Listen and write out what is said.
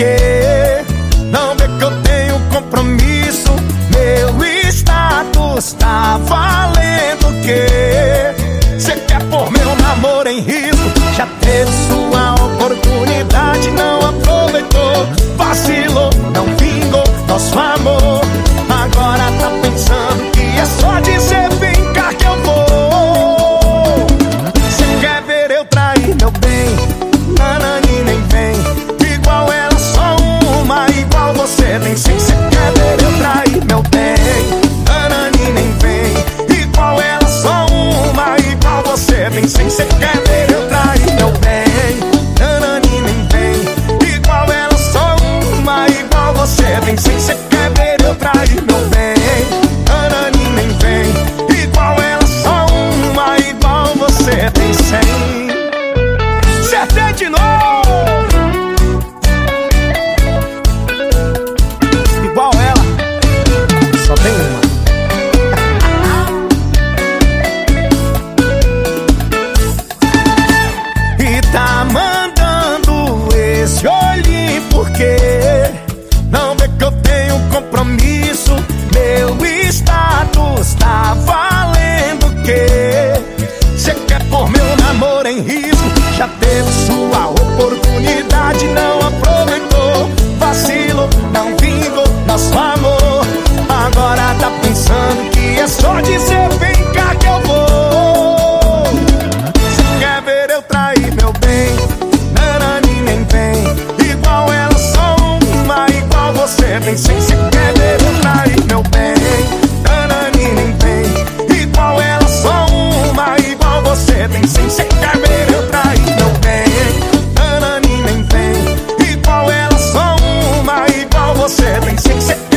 quê? Não vê que eu tenho compromisso. Meu status tá valendo o quê? Você quer pôr meu namoro em risco? Já teve sua oportunidade, não aproveitou, vacilou, não Nothing sinks it. Seven, six, seven.